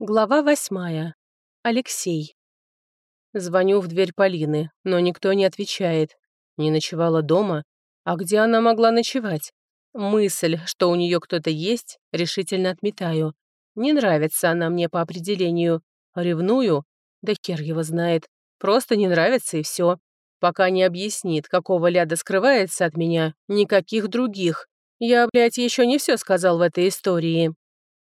Глава восьмая. Алексей. Звоню в дверь Полины, но никто не отвечает. Не ночевала дома? А где она могла ночевать? Мысль, что у нее кто-то есть, решительно отметаю. Не нравится она мне по определению. Ревную? Да хер его знает. Просто не нравится и все. Пока не объяснит, какого ляда скрывается от меня, никаких других. Я, блядь, еще не все сказал в этой истории.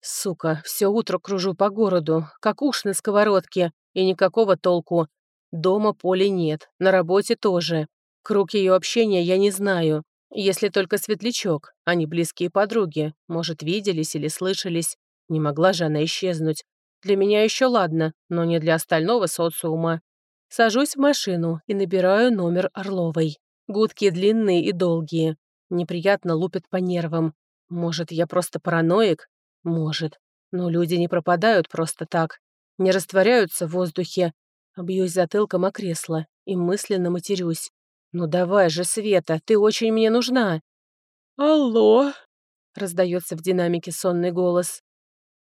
Сука, все утро кружу по городу, как уж на сковородке, и никакого толку. Дома Поли нет, на работе тоже. Круг ее общения я не знаю, если только Светлячок, они близкие подруги, может, виделись или слышались. Не могла же она исчезнуть. Для меня еще ладно, но не для остального социума. Сажусь в машину и набираю номер Орловой. Гудки длинные и долгие. Неприятно лупят по нервам. Может, я просто параноик, может. Но люди не пропадают просто так. Не растворяются в воздухе. Бьюсь затылком о кресло и мысленно матерюсь. «Ну давай же, Света, ты очень мне нужна!» «Алло!» — раздается в динамике сонный голос.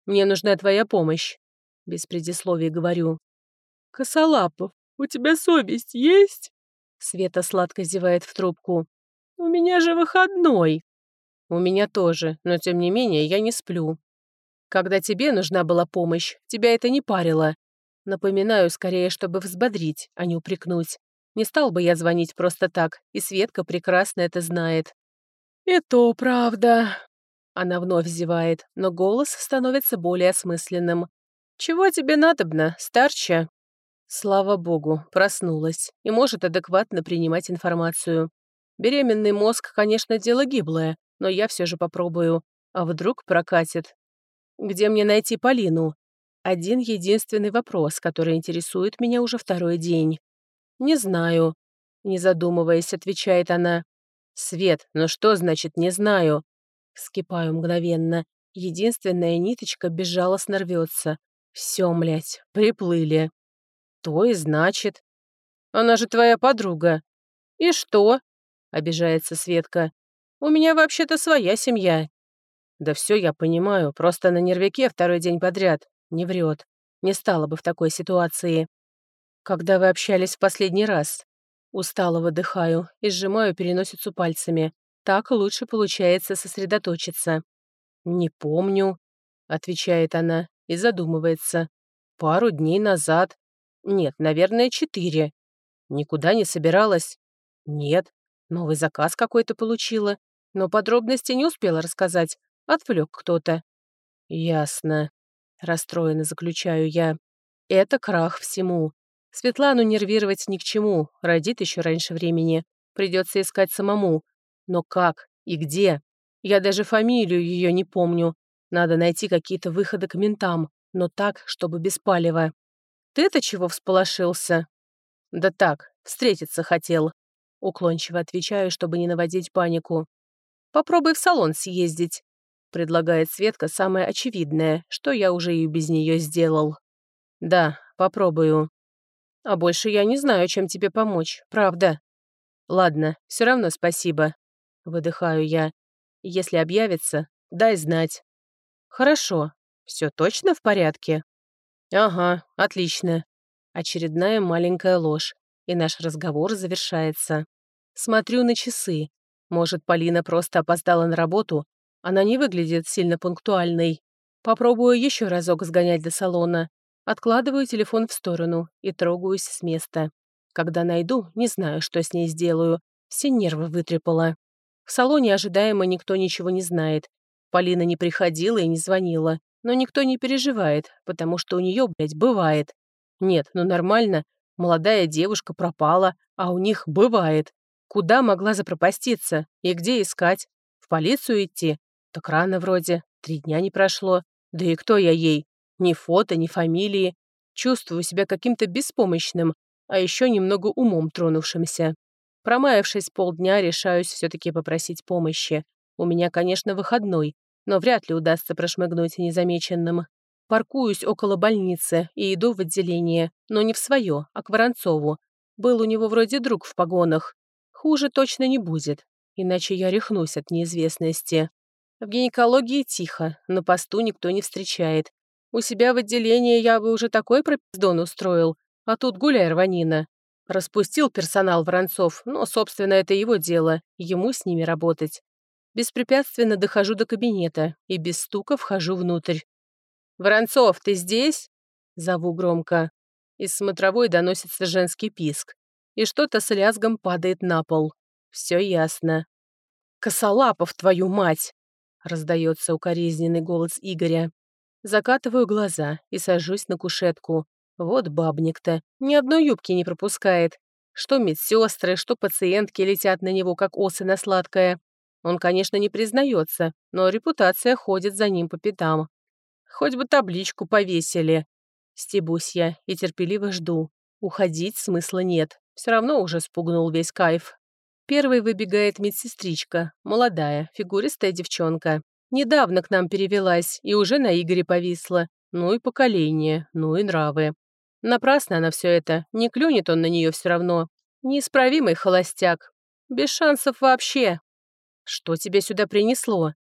«Мне нужна твоя помощь», — без предисловий говорю. «Косолапов, у тебя совесть есть?» Света сладко зевает в трубку. «У меня же выходной!» «У меня тоже, но тем не менее я не сплю. Когда тебе нужна была помощь, тебя это не парило. Напоминаю скорее, чтобы взбодрить, а не упрекнуть. Не стал бы я звонить просто так, и Светка прекрасно это знает. «И то правда», — она вновь зевает, но голос становится более осмысленным. «Чего тебе надобно, старча?» Слава богу, проснулась и может адекватно принимать информацию. Беременный мозг, конечно, дело гиблое, но я все же попробую. А вдруг прокатит? Где мне найти Полину? Один единственный вопрос, который интересует меня уже второй день. «Не знаю», — не задумываясь, отвечает она. «Свет, ну что значит «не знаю»?» Вскипаю мгновенно. Единственная ниточка безжалостно рвется. Все, млять, приплыли. То и значит. Она же твоя подруга. И что? Обижается Светка. У меня вообще-то своя семья. Да все я понимаю, просто на нервяке второй день подряд. Не врет. Не стало бы в такой ситуации. Когда вы общались в последний раз? Устало выдыхаю и сжимаю переносицу пальцами. Так лучше получается сосредоточиться. «Не помню», — отвечает она и задумывается. «Пару дней назад. Нет, наверное, четыре. Никуда не собиралась. Нет. Новый заказ какой-то получила. Но подробности не успела рассказать. Отвлек кто-то. Ясно. Расстроенно заключаю я. Это крах всему. Светлану нервировать ни к чему, родит еще раньше времени. Придется искать самому. Но как и где? Я даже фамилию ее не помню. Надо найти какие-то выходы к ментам, но так, чтобы без палева. Ты-то чего всполошился? Да так, встретиться хотел. Уклончиво отвечаю, чтобы не наводить панику. Попробуй в салон съездить предлагает Светка самое очевидное, что я уже и без нее сделал. Да, попробую. А больше я не знаю, чем тебе помочь, правда. Ладно, все равно спасибо. Выдыхаю я. Если объявится, дай знать. Хорошо. Все точно в порядке? Ага, отлично. Очередная маленькая ложь, и наш разговор завершается. Смотрю на часы. Может, Полина просто опоздала на работу она не выглядит сильно пунктуальной. Попробую еще разок сгонять до салона. Откладываю телефон в сторону и трогаюсь с места. Когда найду, не знаю, что с ней сделаю. Все нервы вытрепала. В салоне ожидаемо никто ничего не знает. Полина не приходила и не звонила. Но никто не переживает, потому что у нее, блядь, бывает. Нет, ну нормально. Молодая девушка пропала, а у них бывает. Куда могла запропаститься? И где искать? В полицию идти? Так рано вроде, три дня не прошло. Да и кто я ей? Ни фото, ни фамилии. Чувствую себя каким-то беспомощным, а еще немного умом тронувшимся. Промаявшись полдня, решаюсь все-таки попросить помощи. У меня, конечно, выходной, но вряд ли удастся прошмыгнуть незамеченным. Паркуюсь около больницы и иду в отделение, но не в свое, а к Воронцову. Был у него вроде друг в погонах. Хуже точно не будет, иначе я рехнусь от неизвестности. В гинекологии тихо, на посту никто не встречает. У себя в отделении я бы уже такой пропиздон устроил, а тут гуляй рванина. Распустил персонал Воронцов, но, собственно, это его дело, ему с ними работать. Беспрепятственно дохожу до кабинета и без стука вхожу внутрь. «Воронцов, ты здесь?» Зову громко. Из смотровой доносится женский писк, и что-то с лязгом падает на пол. Все ясно. «Косолапов, твою мать!» Раздается укоризненный голос Игоря. Закатываю глаза и сажусь на кушетку. Вот бабник-то, ни одной юбки не пропускает. Что медсестры, что пациентки летят на него, как осы на сладкое. Он, конечно, не признается, но репутация ходит за ним по пятам. Хоть бы табличку повесили. Стебусь я и терпеливо жду. Уходить смысла нет. Все равно уже спугнул весь кайф. Первой выбегает медсестричка, молодая, фигуристая девчонка. Недавно к нам перевелась и уже на Игоре повисла. Ну и поколение, ну и нравы. Напрасно она все это, не клюнет он на нее все равно. Неисправимый холостяк. Без шансов вообще. Что тебя сюда принесло?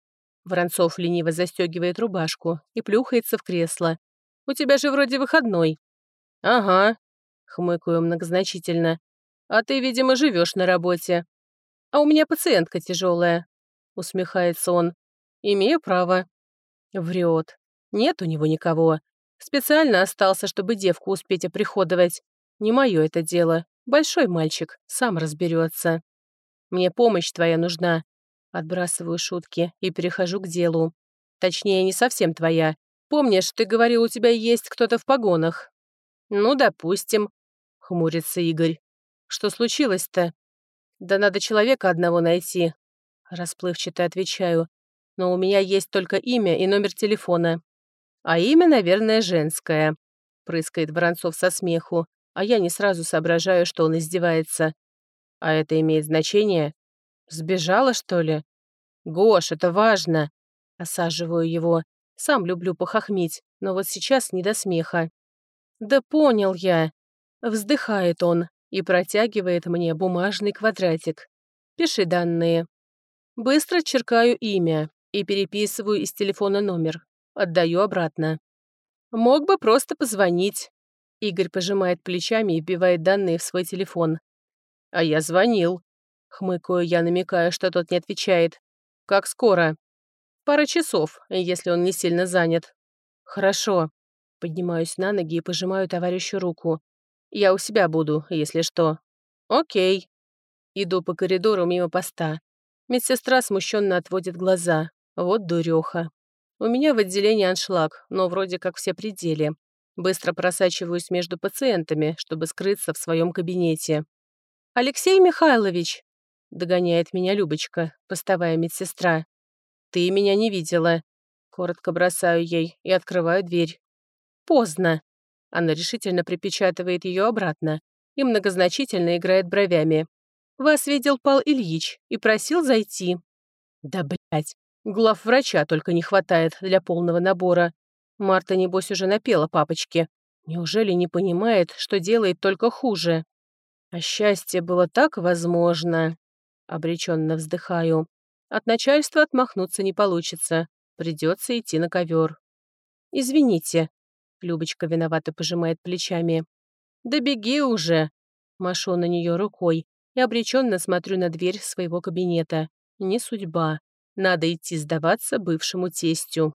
Воронцов лениво застегивает рубашку и плюхается в кресло. У тебя же вроде выходной. Ага, хмыкаю многозначительно. А ты, видимо, живешь на работе. А у меня пациентка тяжелая, усмехается он. Имею право. Врет. Нет у него никого. Специально остался, чтобы девку успеть оприходовать. Не мое это дело. Большой мальчик, сам разберется. Мне помощь твоя нужна. Отбрасываю шутки и перехожу к делу. Точнее, не совсем твоя. Помнишь, ты говорил, у тебя есть кто-то в погонах? Ну, допустим, хмурится Игорь. Что случилось-то? Да надо человека одного найти. Расплывчато отвечаю. Но у меня есть только имя и номер телефона. А имя, наверное, женское. Прыскает Воронцов со смеху, а я не сразу соображаю, что он издевается. А это имеет значение? Сбежала, что ли? Гош, это важно. Осаживаю его. Сам люблю похохмить, но вот сейчас не до смеха. Да понял я. Вздыхает он и протягивает мне бумажный квадратик. Пиши данные. Быстро черкаю имя и переписываю из телефона номер. Отдаю обратно. Мог бы просто позвонить. Игорь пожимает плечами и вбивает данные в свой телефон. А я звонил. Хмыкаю я, намекая, что тот не отвечает. Как скоро? Пара часов, если он не сильно занят. Хорошо. Поднимаюсь на ноги и пожимаю товарищу руку. Я у себя буду, если что. Окей. Иду по коридору мимо поста. Медсестра смущенно отводит глаза. Вот дуреха. У меня в отделении аншлаг, но вроде как все пределе. Быстро просачиваюсь между пациентами, чтобы скрыться в своем кабинете. «Алексей Михайлович!» — догоняет меня Любочка, поставая медсестра. «Ты меня не видела». Коротко бросаю ей и открываю дверь. «Поздно». Она решительно припечатывает ее обратно и многозначительно играет бровями. «Вас видел Пал Ильич и просил зайти». «Да, блядь, Глав врача только не хватает для полного набора. Марта, небось, уже напела папочке. Неужели не понимает, что делает только хуже? А счастье было так возможно. Обреченно вздыхаю. От начальства отмахнуться не получится. Придется идти на ковер. «Извините», — Любочка виновато пожимает плечами. «Да беги уже!» Машу на нее рукой и обреченно смотрю на дверь своего кабинета. Не судьба. Надо идти сдаваться бывшему тестю.